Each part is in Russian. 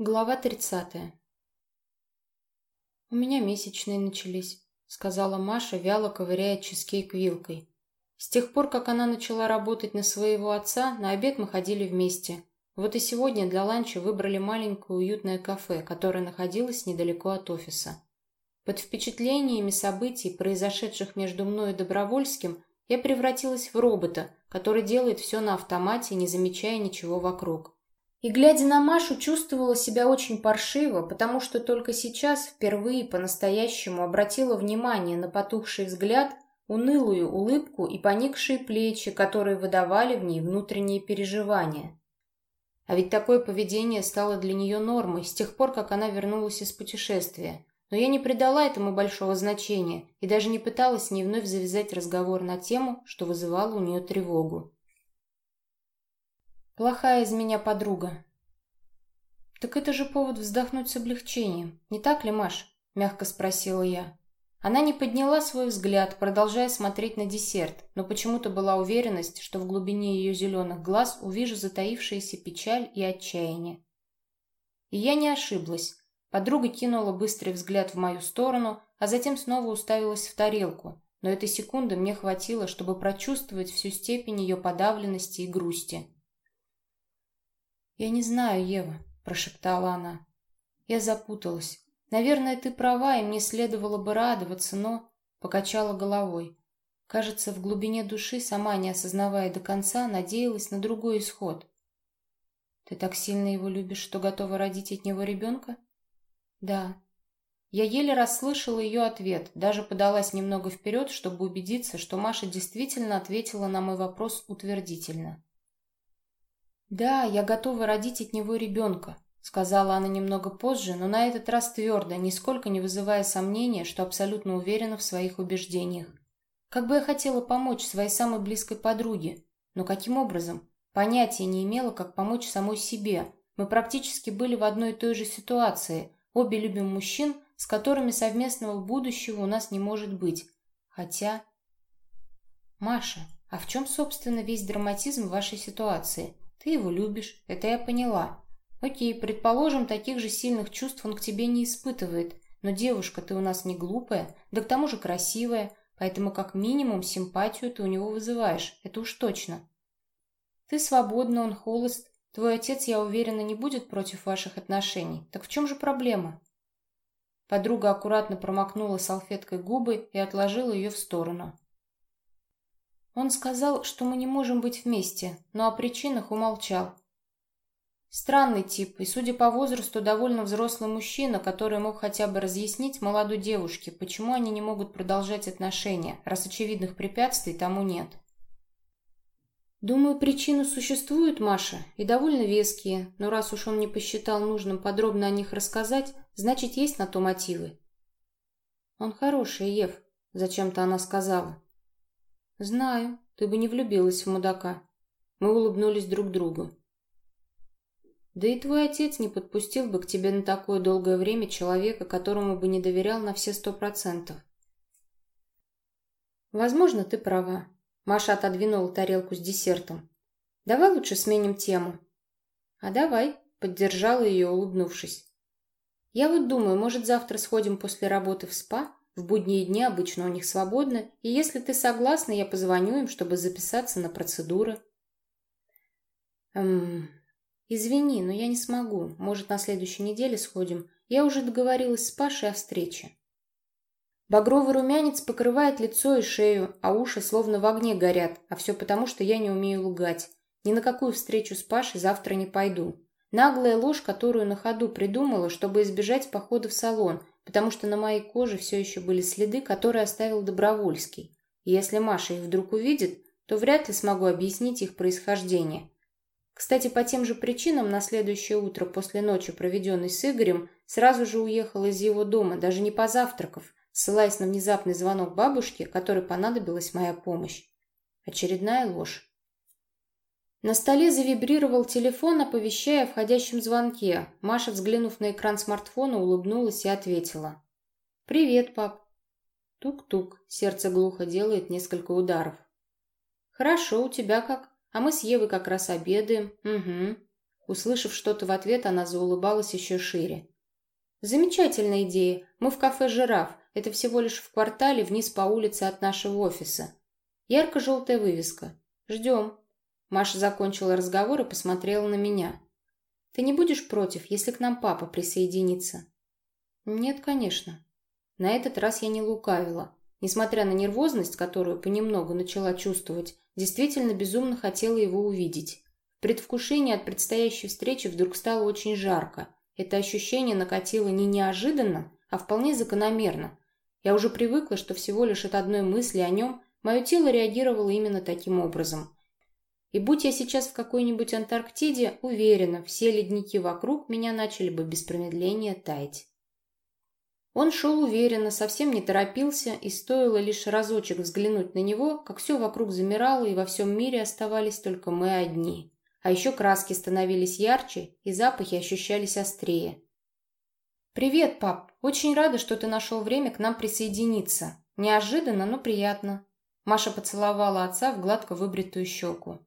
Глава тридцатая. «У меня месячные начались», — сказала Маша, вяло ковыряя чизкейк вилкой. С тех пор, как она начала работать на своего отца, на обед мы ходили вместе. Вот и сегодня для ланча выбрали маленькое уютное кафе, которое находилось недалеко от офиса. Под впечатлениями событий, произошедших между мной и Добровольским, я превратилась в робота, который делает все на автомате, не замечая ничего вокруг. И, глядя на Машу, чувствовала себя очень паршиво, потому что только сейчас впервые по-настоящему обратила внимание на потухший взгляд, унылую улыбку и поникшие плечи, которые выдавали в ней внутренние переживания. А ведь такое поведение стало для нее нормой с тех пор, как она вернулась из путешествия. Но я не придала этому большого значения и даже не пыталась с ней вновь завязать разговор на тему, что вызывало у нее тревогу. Плохая из меня подруга. Так это же повод вздохнуть с облегчением, не так ли, Маш? Мягко спросила я. Она не подняла свой взгляд, продолжая смотреть на десерт, но почему-то была уверенность, что в глубине ее зеленых глаз увижу затаившиеся печаль и отчаяние. И я не ошиблась. Подруга кинула быстрый взгляд в мою сторону, а затем снова уставилась в тарелку, но этой секунды мне хватило, чтобы прочувствовать всю степень ее подавленности и грусти. «Я не знаю, Ева», — прошептала она. «Я запуталась. Наверное, ты права, и мне следовало бы радоваться, но...» Покачала головой. Кажется, в глубине души, сама не осознавая до конца, надеялась на другой исход. «Ты так сильно его любишь, что готова родить от него ребенка?» «Да». Я еле расслышала ее ответ, даже подалась немного вперед, чтобы убедиться, что Маша действительно ответила на мой вопрос утвердительно. «Да, я готова родить от него ребенка», — сказала она немного позже, но на этот раз твердо, нисколько не вызывая сомнения, что абсолютно уверена в своих убеждениях. Как бы я хотела помочь своей самой близкой подруге, но каким образом? Понятия не имела, как помочь самой себе. Мы практически были в одной и той же ситуации. Обе любим мужчин, с которыми совместного будущего у нас не может быть. Хотя... Маша, а в чем, собственно, весь драматизм вашей ситуации? Ты его любишь, это я поняла. Окей, предположим, таких же сильных чувств он к тебе не испытывает, но девушка ты у нас не глупая, да к тому же красивая, поэтому как минимум симпатию ты у него вызываешь, это уж точно. Ты свободна, он холост, твой отец, я уверена, не будет против ваших отношений. Так в чем же проблема? Подруга аккуратно промокнула салфеткой губы и отложила ее в сторону. Он сказал, что мы не можем быть вместе, но о причинах умолчал. Странный тип, и, судя по возрасту, довольно взрослый мужчина, который мог хотя бы разъяснить молодой девушке, почему они не могут продолжать отношения, раз очевидных препятствий тому нет. Думаю, причины существуют, Маша, и довольно веские, но раз уж он не посчитал нужным подробно о них рассказать, значит, есть на то мотивы. Он хороший, Ев, зачем-то она сказала. «Знаю, ты бы не влюбилась в мудака». Мы улыбнулись друг другу. «Да и твой отец не подпустил бы к тебе на такое долгое время человека, которому бы не доверял на все сто процентов». «Возможно, ты права». Маша отодвинула тарелку с десертом. «Давай лучше сменим тему». «А давай», — поддержала ее, улыбнувшись. «Я вот думаю, может, завтра сходим после работы в спа?» В будние дни обычно у них свободно, и если ты согласна, я позвоню им, чтобы записаться на процедуры. Эм, извини, но я не смогу. Может, на следующей неделе сходим. Я уже договорилась с Пашей о встрече. Багровый румянец покрывает лицо и шею, а уши словно в огне горят, а все потому, что я не умею лгать. Ни на какую встречу с Пашей завтра не пойду. Наглая ложь, которую на ходу придумала, чтобы избежать похода в салон, потому что на моей коже все еще были следы, которые оставил Добровольский. И если Маша их вдруг увидит, то вряд ли смогу объяснить их происхождение. Кстати, по тем же причинам на следующее утро после ночи, проведенной с Игорем, сразу же уехала из его дома, даже не позавтракав, ссылаясь на внезапный звонок бабушки, которой понадобилась моя помощь. Очередная ложь. На столе завибрировал телефон, оповещая о входящем звонке. Маша, взглянув на экран смартфона, улыбнулась и ответила. «Привет, пап». Тук-тук, сердце глухо делает несколько ударов. «Хорошо, у тебя как? А мы с Евой как раз обедаем. Угу». Услышав что-то в ответ, она заулыбалась еще шире. «Замечательная идея. Мы в кафе «Жираф». Это всего лишь в квартале вниз по улице от нашего офиса. Ярко-желтая вывеска. Ждем». Маша закончила разговор и посмотрела на меня. «Ты не будешь против, если к нам папа присоединится?» «Нет, конечно». На этот раз я не лукавила. Несмотря на нервозность, которую понемногу начала чувствовать, действительно безумно хотела его увидеть. В предвкушении от предстоящей встречи вдруг стало очень жарко. Это ощущение накатило не неожиданно, а вполне закономерно. Я уже привыкла, что всего лишь от одной мысли о нем мое тело реагировало именно таким образом. И будь я сейчас в какой-нибудь Антарктиде, уверена, все ледники вокруг меня начали бы без промедления таять. Он шел уверенно, совсем не торопился, и стоило лишь разочек взглянуть на него, как все вокруг замирало, и во всем мире оставались только мы одни. А еще краски становились ярче, и запахи ощущались острее. «Привет, пап! Очень рада, что ты нашел время к нам присоединиться. Неожиданно, но приятно». Маша поцеловала отца в гладко выбритую щеку.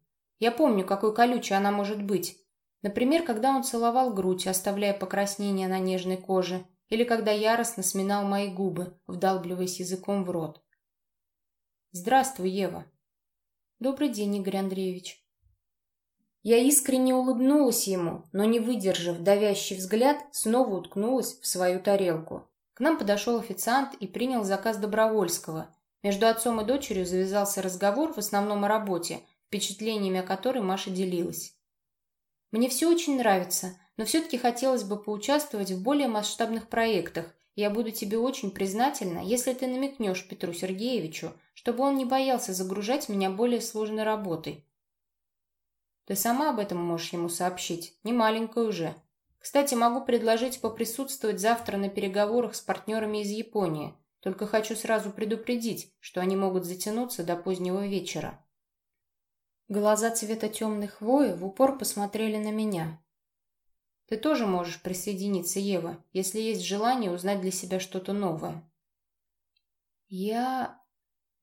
«Я помню, какой колючей она может быть. Например, когда он целовал грудь, оставляя покраснение на нежной коже, или когда яростно сминал мои губы, вдалбливаясь языком в рот. «Здравствуй, Ева». «Добрый день, Игорь Андреевич». Я искренне улыбнулась ему, но, не выдержав давящий взгляд, снова уткнулась в свою тарелку. К нам подошел официант и принял заказ Добровольского. Между отцом и дочерью завязался разговор в основном о работе, впечатлениями о которой Маша делилась. «Мне все очень нравится но все-таки хотелось бы поучаствовать в более масштабных проектах. Я буду тебе очень признательна, если ты намекнешь Петру Сергеевичу, чтобы он не боялся загружать меня более сложной работой. Ты сама об этом можешь ему сообщить, не маленькая уже. Кстати, могу предложить поприсутствовать завтра на переговорах с партнерами из Японии, только хочу сразу предупредить, что они могут затянуться до позднего вечера. Глаза цвета темных хвои в упор посмотрели на меня, ты тоже можешь присоединиться, Ева, если есть желание узнать для себя что-то новое. Я...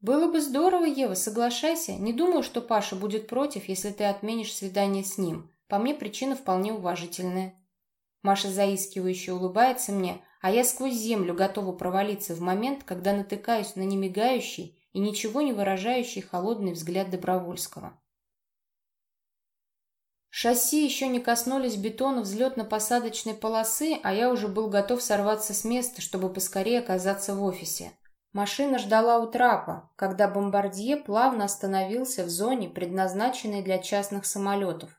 Было бы здорово, Ева, соглашайся. Не думаю, что Паша будет против, если ты отменишь свидание с ним. По мне причина вполне уважительная. Маша заискивающе улыбается мне, а я сквозь землю готова провалиться в момент, когда натыкаюсь на немигающий и ничего не выражающий холодный взгляд Добровольского. Шасси еще не коснулись бетона взлетно-посадочной полосы, а я уже был готов сорваться с места, чтобы поскорее оказаться в офисе. Машина ждала у трапа, когда бомбардье плавно остановился в зоне, предназначенной для частных самолетов.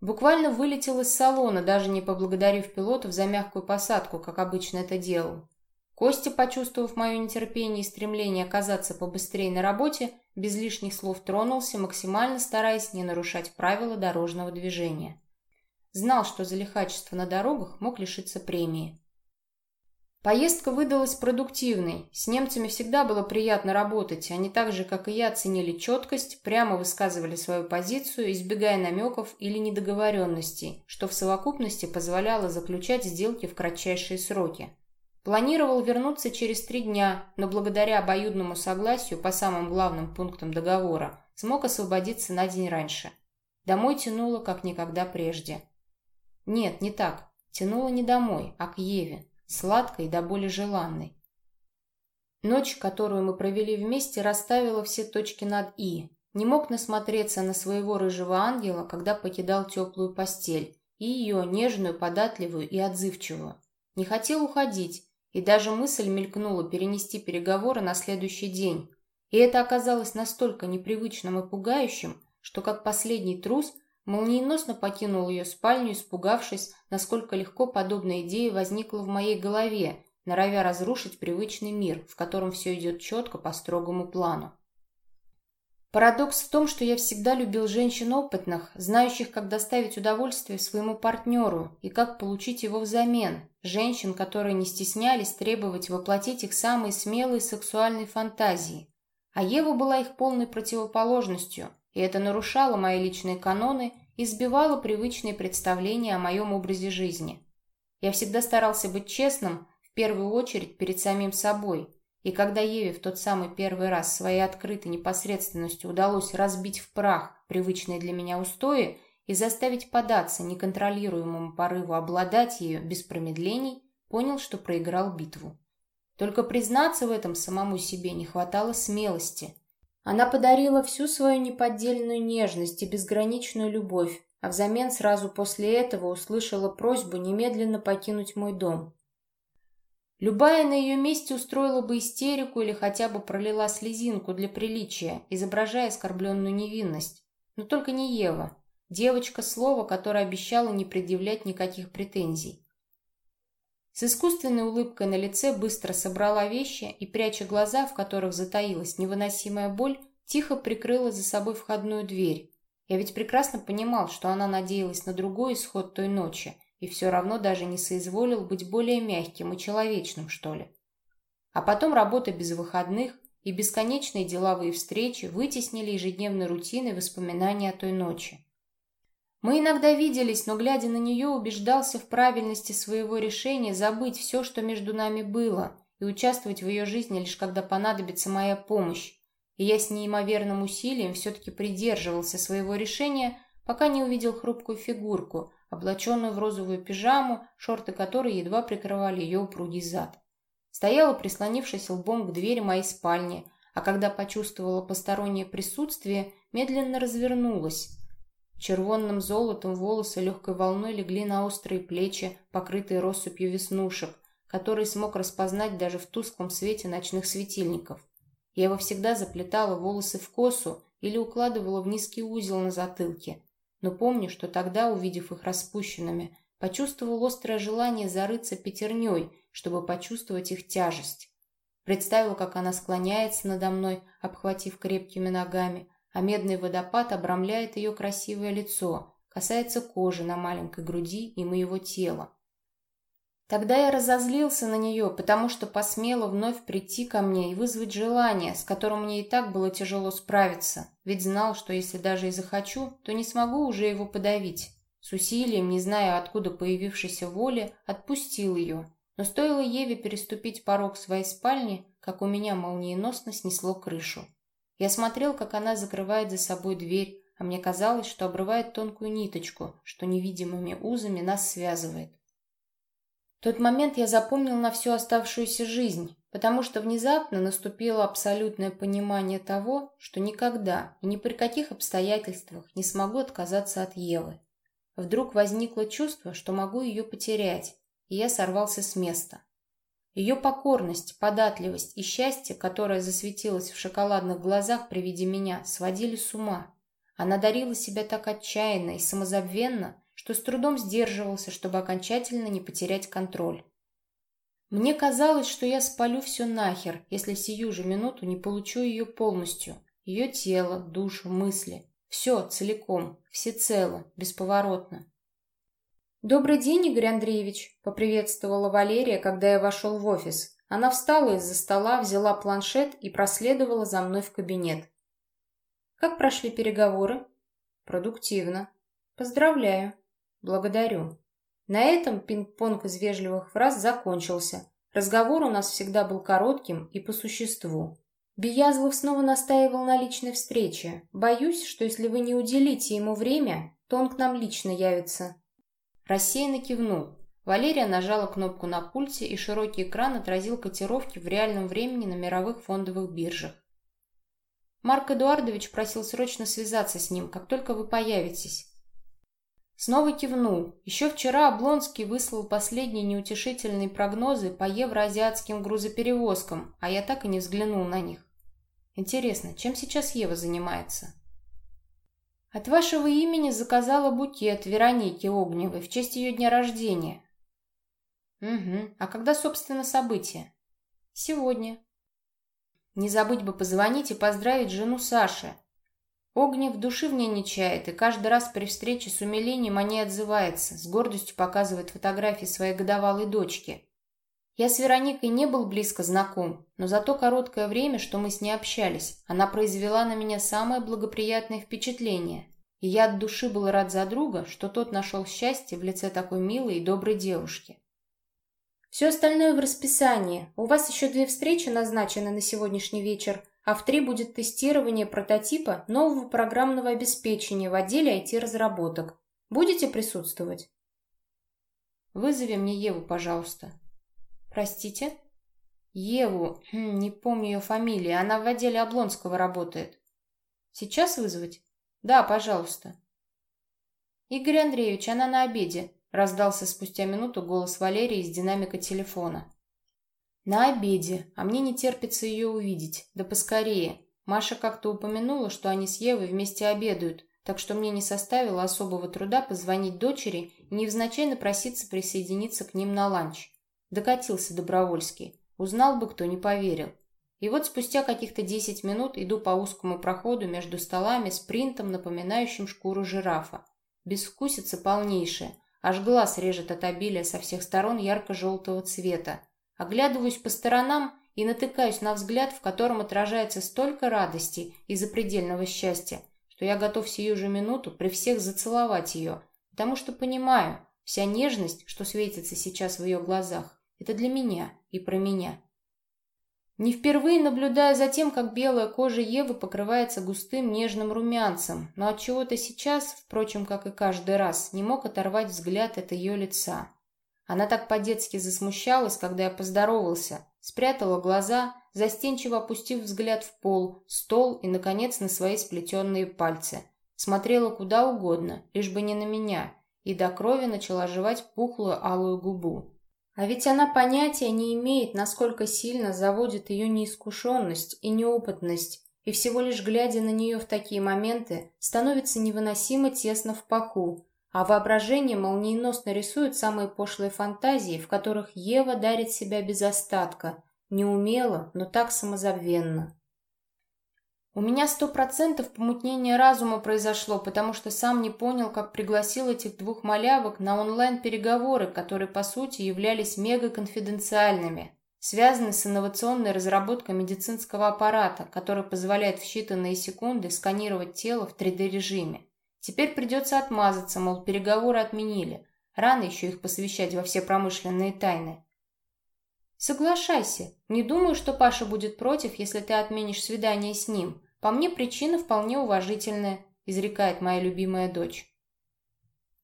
Буквально вылетел из салона, даже не поблагодарив пилотов за мягкую посадку, как обычно это делал. Костя, почувствовав мое нетерпение и стремление оказаться побыстрее на работе, без лишних слов тронулся, максимально стараясь не нарушать правила дорожного движения. Знал, что за лихачество на дорогах мог лишиться премии. Поездка выдалась продуктивной. С немцами всегда было приятно работать. Они так же, как и я, ценили четкость, прямо высказывали свою позицию, избегая намеков или недоговоренностей, что в совокупности позволяло заключать сделки в кратчайшие сроки. Планировал вернуться через три дня, но благодаря обоюдному согласию по самым главным пунктам договора смог освободиться на день раньше. Домой тянуло, как никогда прежде. Нет, не так. Тянуло не домой, а к Еве, сладкой до боли желанной. Ночь, которую мы провели вместе, расставила все точки над «и». Не мог насмотреться на своего рыжего ангела, когда покидал теплую постель, и ее нежную, податливую и отзывчивую. Не хотел уходить, и даже мысль мелькнула перенести переговоры на следующий день. И это оказалось настолько непривычным и пугающим, что как последний трус молниеносно покинул ее спальню, испугавшись, насколько легко подобная идея возникла в моей голове, норовя разрушить привычный мир, в котором все идет четко по строгому плану. Парадокс в том, что я всегда любил женщин опытных, знающих, как доставить удовольствие своему партнеру и как получить его взамен, женщин, которые не стеснялись требовать воплотить их самые смелые сексуальные фантазии. А Ева была их полной противоположностью, и это нарушало мои личные каноны и сбивало привычные представления о моем образе жизни. Я всегда старался быть честным, в первую очередь перед самим собой – и когда Еве в тот самый первый раз своей открытой непосредственностью удалось разбить в прах привычные для меня устои, и заставить податься неконтролируемому порыву обладать ею без промедлений, понял, что проиграл битву. Только признаться в этом самому себе не хватало смелости. Она подарила всю свою неподдельную нежность и безграничную любовь, а взамен сразу после этого услышала просьбу немедленно покинуть мой дом. Любая на ее месте устроила бы истерику или хотя бы пролила слезинку для приличия, изображая оскорбленную невинность. Но только не Ева. Девочка слова, которая обещала не предъявлять никаких претензий. С искусственной улыбкой на лице быстро собрала вещи и, пряча глаза, в которых затаилась невыносимая боль, тихо прикрыла за собой входную дверь. Я ведь прекрасно понимал, что она надеялась на другой исход той ночи – и все равно даже не соизволил быть более мягким и человечным, что ли. А потом работа без выходных и бесконечные деловые встречи вытеснили ежедневной рутиной воспоминания о той ночи. Мы иногда виделись, но, глядя на нее, убеждался в правильности своего решения забыть все, что между нами было, и участвовать в ее жизни лишь когда понадобится моя помощь. И я с неимоверным усилием все-таки придерживался своего решения, пока не увидел хрупкую фигурку, облаченную в розовую пижаму, шорты которой едва прикрывали ее упругий зад. Стояла, прислонившись лбом к двери моей спальни, а когда почувствовала постороннее присутствие, медленно развернулась. Червонным золотом волосы легкой волной легли на острые плечи, покрытые россыпью веснушек, которые смог распознать даже в тусклом свете ночных светильников. Я его всегда заплетала волосы в косу или укладывала в низкий узел на затылке, но помню, что тогда, увидев их распущенными, почувствовал острое желание зарыться пятерней, чтобы почувствовать их тяжесть. Представил, как она склоняется надо мной, обхватив крепкими ногами, а медный водопад обрамляет ее красивое лицо, касается кожи на маленькой груди и моего тела. Тогда я разозлился на нее, потому что посмела вновь прийти ко мне и вызвать желание, с которым мне и так было тяжело справиться, ведь знал, что если даже и захочу, то не смогу уже его подавить. С усилием, не зная, откуда появившейся воли, отпустил ее. Но стоило Еве переступить порог своей спальни, как у меня молниеносно снесло крышу. Я смотрел, как она закрывает за собой дверь, а мне казалось, что обрывает тонкую ниточку, что невидимыми узами нас связывает. Тот момент я запомнил на всю оставшуюся жизнь, потому что внезапно наступило абсолютное понимание того, что никогда и ни при каких обстоятельствах не смогу отказаться от Евы. Вдруг возникло чувство, что могу ее потерять, и я сорвался с места. Ее покорность, податливость и счастье, которое засветилось в шоколадных глазах при виде меня, сводили с ума. Она дарила себя так отчаянно и самозабвенно, что с трудом сдерживался, чтобы окончательно не потерять контроль. Мне казалось, что я спалю все нахер, если сию же минуту не получу ее полностью. Ее тело, душу, мысли. Все целиком, всецело, бесповоротно. «Добрый день, Игорь Андреевич», — поприветствовала Валерия, когда я вошел в офис. Она встала из-за стола, взяла планшет и проследовала за мной в кабинет. «Как прошли переговоры?» «Продуктивно. Поздравляю. «Благодарю». На этом пинг-понг из вежливых фраз закончился. Разговор у нас всегда был коротким и по существу. Биязлов снова настаивал на личной встрече. Боюсь, что если вы не уделите ему время, то он к нам лично явится. Рассеянно кивнул. Валерия нажала кнопку на пульте, и широкий экран отразил котировки в реальном времени на мировых фондовых биржах. Марк Эдуардович просил срочно связаться с ним, как только вы появитесь. Снова кивнул. Еще вчера Облонский выслал последние неутешительные прогнозы по евроазиатским грузоперевозкам, а я так и не взглянул на них. Интересно, чем сейчас Ева занимается? От вашего имени заказала букет Веронике Огневой в честь ее дня рождения. Угу. А когда, собственно, событие? Сегодня. Не забыть бы позвонить и поздравить жену Саши. Огнев души в ней не чает, и каждый раз при встрече с умилением о ней отзывается, с гордостью показывает фотографии своей годовалой дочки. Я с Вероникой не был близко знаком, но за то короткое время, что мы с ней общались, она произвела на меня самое благоприятное впечатление. И я от души был рад за друга, что тот нашел счастье в лице такой милой и доброй девушки. Все остальное в расписании. У вас еще две встречи назначены на сегодняшний вечер, а в три будет тестирование прототипа нового программного обеспечения в отделе IT-разработок. Будете присутствовать? Вызови мне Еву, пожалуйста. Простите? Еву, хм, не помню ее фамилии, она в отделе Облонского работает. Сейчас вызвать? Да, пожалуйста. Игорь Андреевич, она на обеде, раздался спустя минуту голос Валерии из динамика телефона. На обеде, а мне не терпится ее увидеть, да поскорее. Маша как-то упомянула, что они с Евой вместе обедают, так что мне не составило особого труда позвонить дочери и невзначай напроситься присоединиться к ним на ланч. Докатился Добровольский. Узнал бы, кто не поверил. И вот спустя каких-то десять минут иду по узкому проходу между столами с принтом, напоминающим шкуру жирафа. Безвкусица полнейшая, аж глаз режет от обилия со всех сторон ярко-желтого цвета. Оглядываюсь по сторонам и натыкаюсь на взгляд, в котором отражается столько радости и запредельного счастья, что я готов сию же минуту при всех зацеловать ее, потому что понимаю, вся нежность, что светится сейчас в ее глазах, это для меня и про меня. Не впервые наблюдаю за тем, как белая кожа Евы покрывается густым нежным румянцем, но от чего то сейчас, впрочем, как и каждый раз, не мог оторвать взгляд от ее лица. Она так по-детски засмущалась, когда я поздоровался, спрятала глаза, застенчиво опустив взгляд в пол, стол и, наконец, на свои сплетенные пальцы. Смотрела куда угодно, лишь бы не на меня, и до крови начала жевать пухлую алую губу. А ведь она понятия не имеет, насколько сильно заводит ее неискушенность и неопытность, и всего лишь глядя на нее в такие моменты, становится невыносимо тесно в паху, а воображение молниеносно рисует самые пошлые фантазии, в которых Ева дарит себя без остатка, неумело, но так самозабвенно. У меня сто процентов помутнение разума произошло, потому что сам не понял, как пригласил этих двух малявок на онлайн-переговоры, которые, по сути, являлись мега-конфиденциальными, связаны с инновационной разработкой медицинского аппарата, который позволяет в считанные секунды сканировать тело в 3D-режиме. Теперь придется отмазаться, мол, переговоры отменили. Рано еще их посвящать во все промышленные тайны. Соглашайся. Не думаю, что Паша будет против, если ты отменишь свидание с ним. По мне причина вполне уважительная, изрекает моя любимая дочь.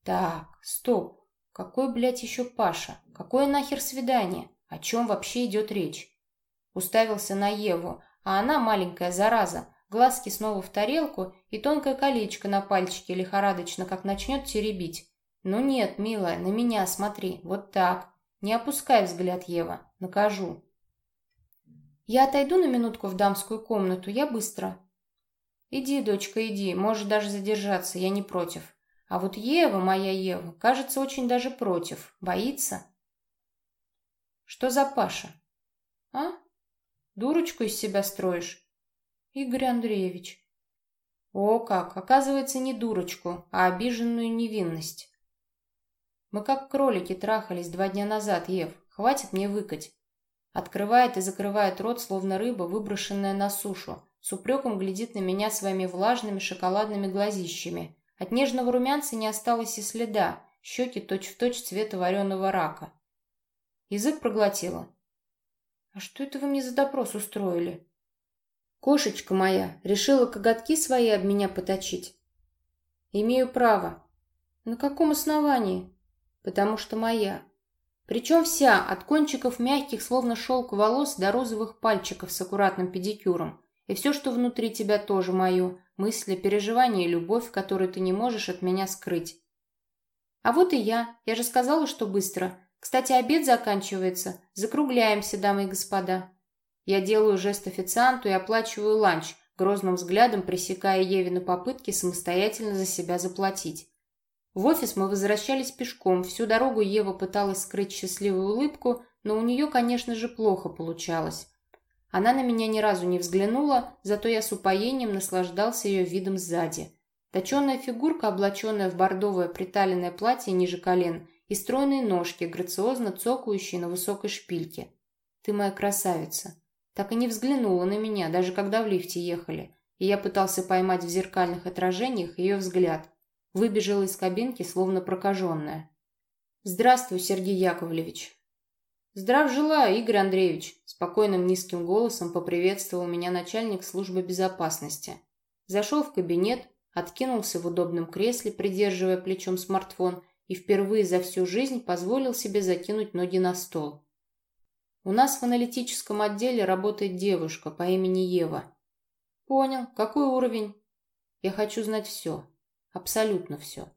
Так, стоп. Какой, блядь, еще Паша? Какое нахер свидание? О чем вообще идет речь? Уставился на Еву, а она маленькая зараза, глазки снова в тарелку и тонкое колечко на пальчике лихорадочно, как начнет теребить. Ну нет, милая, на меня смотри, вот так. Не опускай взгляд, Ева, накажу. Я отойду на минутку в дамскую комнату, я быстро. Иди, дочка, иди, можешь даже задержаться, я не против. А вот Ева, моя Ева, кажется, очень даже против. Боится? Что за Паша? А? Дурочку из себя строишь? Игорь Андреевич. О, как! Оказывается, не дурочку, а обиженную невинность. Мы как кролики трахались два дня назад, Ев. Хватит мне выкать. Открывает и закрывает рот, словно рыба, выброшенная на сушу. С упреком глядит на меня своими влажными шоколадными глазищами. От нежного румянца не осталось и следа. Щеки точь-в-точь точь цвета вареного рака. Язык проглотила. «А что это вы мне за допрос устроили?» Кошечка моя решила коготки свои об меня поточить. Имею право. На каком основании? Потому что моя. Причем вся, от кончиков мягких, словно шелк волос, до розовых пальчиков с аккуратным педикюром. И все, что внутри тебя, тоже мое. Мысли, переживания и любовь, которую ты не можешь от меня скрыть. А вот и я. Я же сказала, что быстро. Кстати, обед заканчивается. Закругляемся, дамы и господа. Я делаю жест официанту и оплачиваю ланч, грозным взглядом пресекая Евину попытки самостоятельно за себя заплатить. В офис мы возвращались пешком. Всю дорогу Ева пыталась скрыть счастливую улыбку, но у нее, конечно же, плохо получалось. Она на меня ни разу не взглянула, зато я с упоением наслаждался ее видом сзади. Точеная фигурка, облаченная в бордовое приталенное платье ниже колен, и стройные ножки, грациозно цокающие на высокой шпильке. «Ты моя красавица!» Так и не взглянула на меня, даже когда в лифте ехали, и я пытался поймать в зеркальных отражениях ее взгляд. Выбежала из кабинки, словно прокаженная. «Здравствуй, Сергей Яковлевич». «Здрав желаю, Игорь Андреевич!» Спокойным низким голосом поприветствовал меня начальник службы безопасности. Зашел в кабинет, откинулся в удобном кресле, придерживая плечом смартфон, и впервые за всю жизнь позволил себе закинуть ноги на стол. «У нас в аналитическом отделе работает девушка по имени Ева». «Понял. Какой уровень?» «Я хочу знать все. Абсолютно все.